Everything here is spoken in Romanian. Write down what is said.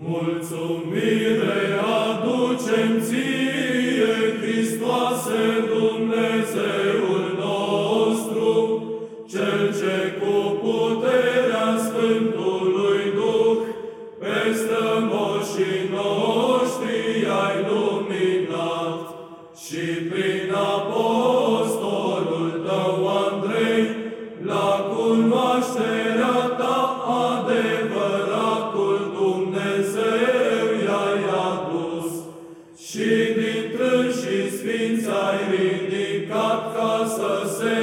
Mulțumire aducem ție, Hristoase Dumnezeul nostru, Cel ce cu puterea Sfântului Duh pe strămoșii noștri ai luminat și prin Și din și sfinți ai ridicat ca să se